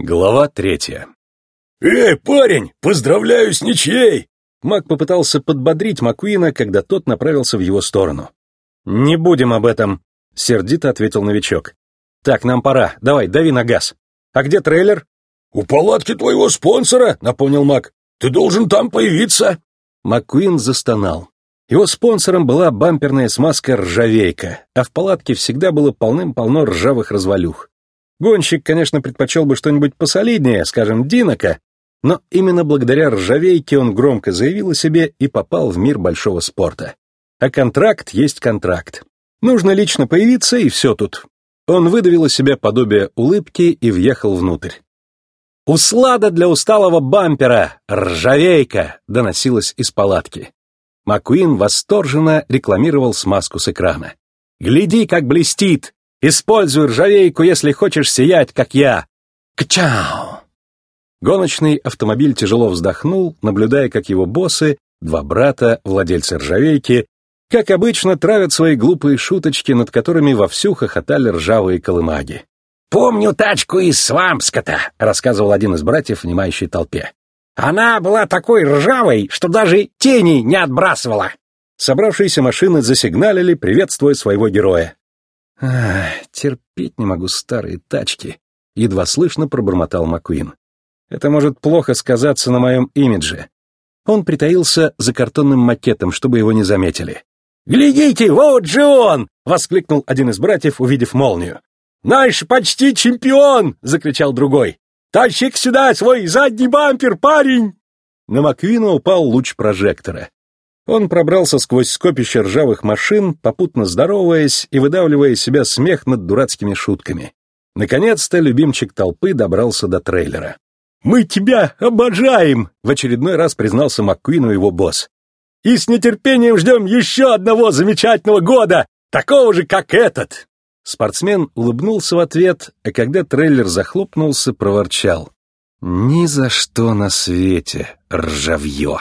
Глава третья. «Эй, парень, поздравляю с ничьей!» Мак попытался подбодрить Маккуина, когда тот направился в его сторону. «Не будем об этом», — сердито ответил новичок. «Так, нам пора. Давай, дави на газ. А где трейлер?» «У палатки твоего спонсора», — напомнил Мак. «Ты должен там появиться». Маккуин застонал. Его спонсором была бамперная смазка «Ржавейка», а в палатке всегда было полным-полно ржавых развалюх. Гонщик, конечно, предпочел бы что-нибудь посолиднее, скажем, Динока, но именно благодаря ржавейке он громко заявил о себе и попал в мир большого спорта. А контракт есть контракт. Нужно лично появиться, и все тут. Он выдавил из себя подобие улыбки и въехал внутрь. «Услада для усталого бампера! Ржавейка!» — доносилась из палатки. Маккуин восторженно рекламировал смазку с экрана. «Гляди, как блестит! Используй ржавейку, если хочешь сиять, как я. Кчау!» Гоночный автомобиль тяжело вздохнул, наблюдая, как его боссы, два брата, владельцы ржавейки, как обычно, травят свои глупые шуточки, над которыми вовсю хохотали ржавые колымаги. «Помню тачку из Свампскота», — рассказывал один из братьев, внимающей толпе. «Она была такой ржавой, что даже тени не отбрасывала». Собравшиеся машины засигналили, приветствуя своего героя. «Ах, терпеть не могу старые тачки», — едва слышно пробормотал Маккуин. «Это может плохо сказаться на моем имидже». Он притаился за картонным макетом, чтобы его не заметили. «Глядите, вот же он!» — воскликнул один из братьев, увидев молнию. «Наш почти чемпион!» — закричал другой. «Тащи сюда свой задний бампер, парень!» На Маквина упал луч прожектора. Он пробрался сквозь скопище ржавых машин, попутно здороваясь и выдавливая из себя смех над дурацкими шутками. Наконец-то любимчик толпы добрался до трейлера. «Мы тебя обожаем!» — в очередной раз признался Маккуину его босс. «И с нетерпением ждем еще одного замечательного года, такого же, как этот!» Спортсмен улыбнулся в ответ, а когда трейлер захлопнулся, проворчал. «Ни за что на свете, ржавье!»